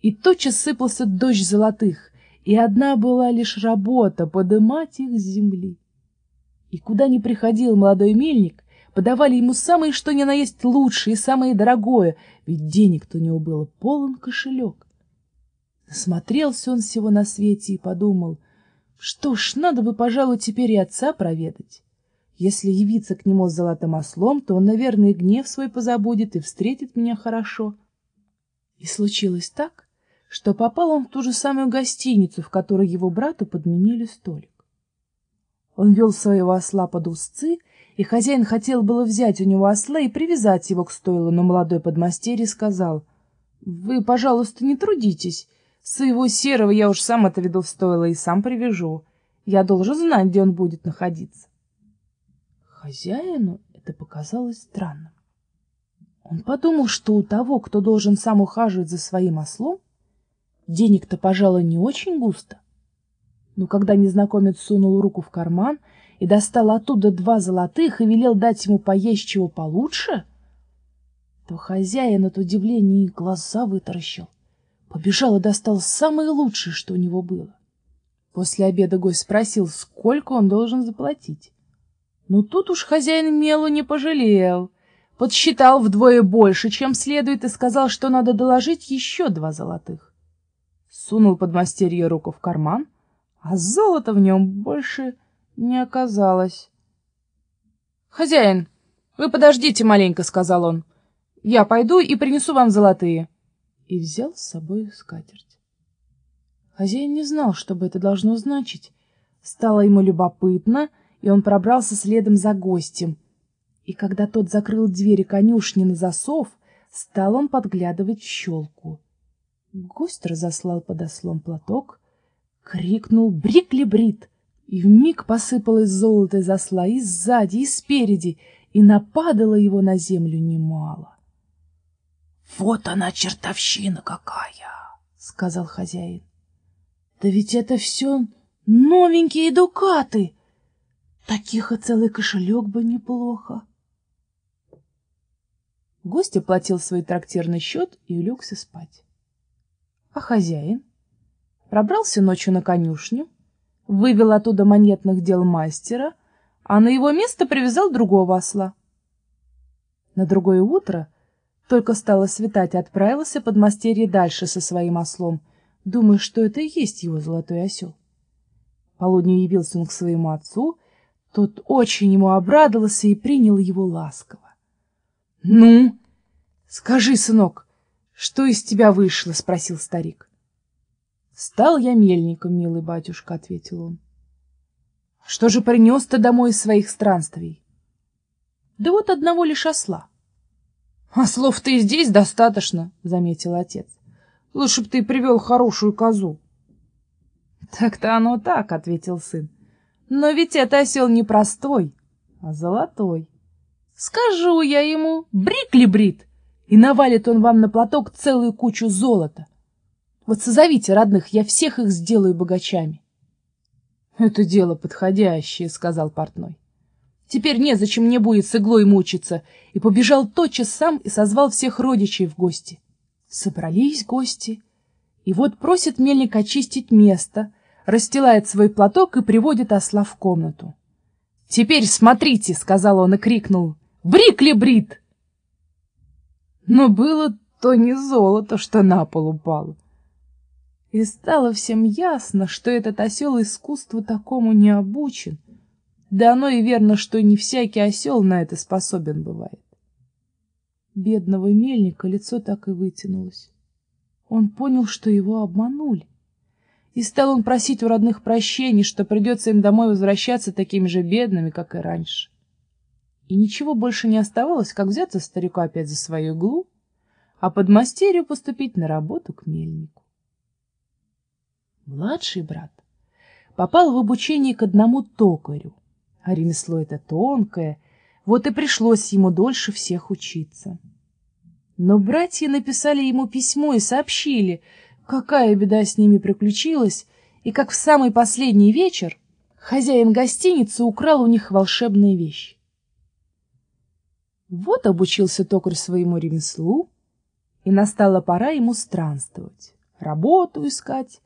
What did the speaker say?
И тотчас сыпался дождь золотых, и одна была лишь работа — подымать их с земли. И куда ни приходил молодой мельник, подавали ему самое что ни на есть лучшее и самое дорогое, ведь денег-то у него было полон кошелек. Насмотрелся он всего на свете и подумал, что ж, надо бы, пожалуй, теперь и отца проведать. Если явиться к нему с золотым ослом, то он, наверное, гнев свой позабудет и встретит меня хорошо. И случилось так, что попал он в ту же самую гостиницу, в которой его брату подменили столик. Он вел своего осла под узцы, и хозяин хотел было взять у него осла и привязать его к стойлу, но молодой подмастерье сказал, «Вы, пожалуйста, не трудитесь. Своего серого я уж сам отведу в стойло и сам привяжу. Я должен знать, где он будет находиться». Хозяину это показалось странным. Он подумал, что у того, кто должен сам ухаживать за своим ослом, денег-то, пожалуй, не очень густо. Но когда незнакомец сунул руку в карман и достал оттуда два золотых и велел дать ему поесть чего получше, то хозяин от удивления глаза вытаращил. Побежал и достал самое лучшее, что у него было. После обеда гость спросил, сколько он должен заплатить. Но тут уж хозяин мелу не пожалел. Подсчитал вдвое больше, чем следует, и сказал, что надо доложить еще два золотых. Сунул подмастерье руку в карман, а золота в нем больше не оказалось. — Хозяин, вы подождите маленько, — сказал он. — Я пойду и принесу вам золотые. И взял с собой скатерть. Хозяин не знал, что бы это должно значить. Стало ему любопытно — и он пробрался следом за гостем. И когда тот закрыл двери конюшни на засов, стал он подглядывать в щелку. Гость разослал под ослом платок, крикнул «Брикли-брит!» и вмиг посыпалось золото из осла и сзади, и спереди, и нападало его на землю немало. — Вот она, чертовщина какая! — сказал хозяин. — Да ведь это все новенькие дукаты! Таких и целый кошелек бы неплохо. Гость оплатил свой трактирный счет и улегся спать. А хозяин пробрался ночью на конюшню, вывел оттуда монетных дел мастера, а на его место привязал другого осла. На другое утро, только стало светать, отправился под мастерье дальше со своим ослом, думая, что это и есть его золотой осел. Полудню явился он к своему отцу тот очень ему обрадовался и принял его ласково. — Ну, скажи, сынок, что из тебя вышло? — спросил старик. — Стал я мельником, милый батюшка, — ответил он. — Что же принес ты домой из своих странствий? — Да вот одного лишь осла. — Ослов-то и здесь достаточно, — заметил отец. — Лучше б ты привел хорошую козу. — Так-то оно так, — ответил сын. Но ведь это осел не простой, а золотой. Скажу я ему, брик-ли-брит, и навалит он вам на платок целую кучу золота. Вот созовите родных, я всех их сделаю богачами. — Это дело подходящее, — сказал портной. Теперь незачем мне будет с иглой мучиться, и побежал тотчас сам и созвал всех родичей в гости. Собрались гости, и вот просит мельник очистить место, расстилает свой платок и приводит осла в комнату. — Теперь смотрите, — сказал он и крикнул, — брик брит? Но было то не золото, что на пол упало. И стало всем ясно, что этот осел искусству такому не обучен. Да оно и верно, что не всякий осел на это способен бывает. Бедного мельника лицо так и вытянулось. Он понял, что его обманули. И стал он просить у родных прощения, что придется им домой возвращаться такими же бедными, как и раньше. И ничего больше не оставалось, как взяться старику опять за свою иглу, а под мастерью поступить на работу к мельнику. Младший брат попал в обучение к одному токарю, а ремесло это тонкое, вот и пришлось ему дольше всех учиться. Но братья написали ему письмо и сообщили, какая беда с ними приключилась, и как в самый последний вечер хозяин гостиницы украл у них волшебные вещи. Вот обучился токарь своему ремеслу, и настала пора ему странствовать. работу искать,